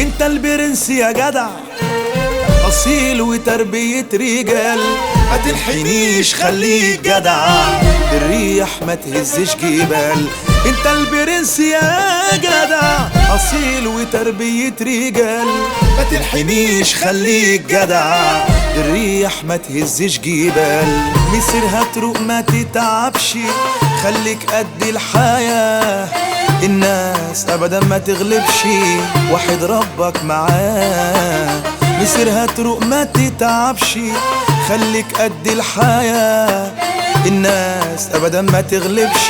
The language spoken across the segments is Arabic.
انت البرنس يا جدع. أصيل وتربية رجال. ما تنحنيش خليك جدع. الريح ما تهزش جبال. انت البرنس يا جدع. أصيل وتربية رجال. ما تنحنيش خليك جدع. الريح ما تهزش جبال. مسيرها تروق ما تتعبش. خليك قد الحياة. الناس ابدا ما تغلبش واحد ربك معاه. مسيرها تروق ما تتعبش خليك قد الحياة. الناس ابدا ما تغلبش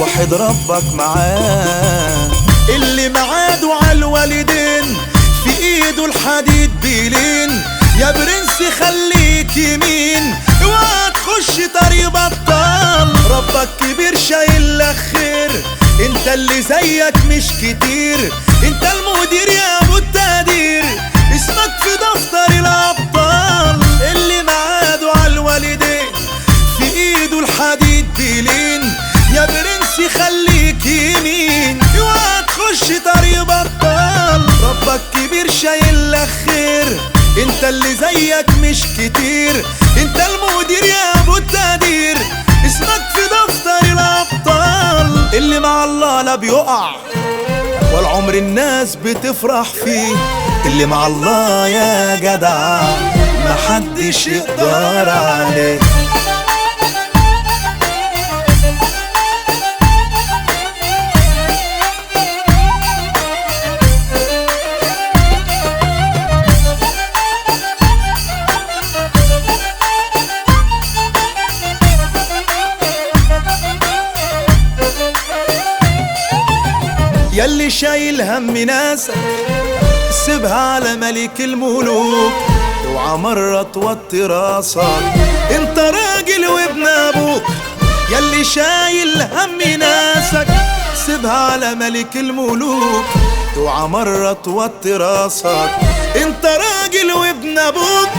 واحد ربك معاه. اللي معاده على الوالدين في إيده الحديد بيلين. يا برنس خليك يمين اوعى تخش طريق اللي زيك مش كتير. انت المدير يا ابو التقدير اسمك في دفتر الأبطال. اللي معاده على الوالدين. في إيده الحديد بيلين يا برنس خليك يمين. اوعى تخش طريق بطال. ربك كبير شايل لك خير انت اللي زيك مش كتير. انت المدير يا ابو التقدير مع الله لا بيقع. والعمر الناس بتفرح فيه. اللي مع الله يا جدع محدش يقدر عليه. يلي شايل هم ناسك سيبها على ملك الملوك. اوعى مرة توطي راسك. انت راجل وابن أبوك. يلي شايل هم ناسك سيبها على ملك الملوك. اوعى مرة توطي راسك. انت راجل وابن أبوك.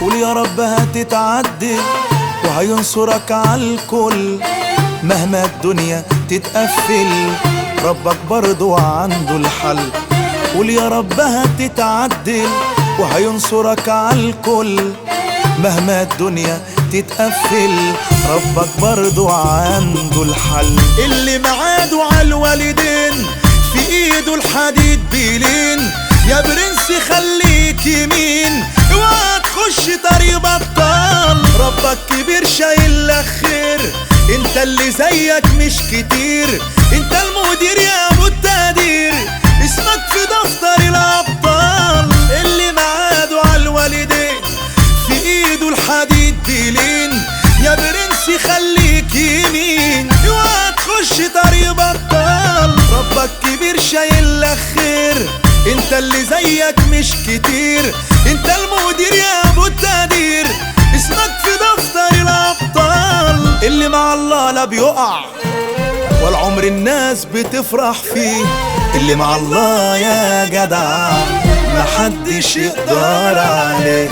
قول يا رب هتتعدل وهينصرك على الكل. مهما الدنيا تتقفل. ربك برضو عنده الحل. قول يا رب هتتعدل وهينصرك على الكل. مهما الدنيا تتقفل ربك برضو عنده الحل. اللي معاده على الوالدين في إيده الحديد بيلين. يا برنس خليك يمين اوعى تخش طريق بطال. ربك كبير شايل لك خير انت اللي زيك مش كتير. انت المدير يا ابو التقدير اسمك في دفتر الأبطال اللي معاده على الوالدين. في ايده الحديد بيلين يا برنس خليك يمين. اوعى تخش طريق بطال. ربك كبير شايل لك خير انت اللي زيك مش كتير. انت المدير يا ابو التقدير اسمك في دفتر الأبطال اللي مع الله لا بيقع. والعمر الناس بتفرح فيه. اللي مع الله يا جدع محدش يقدر عليه.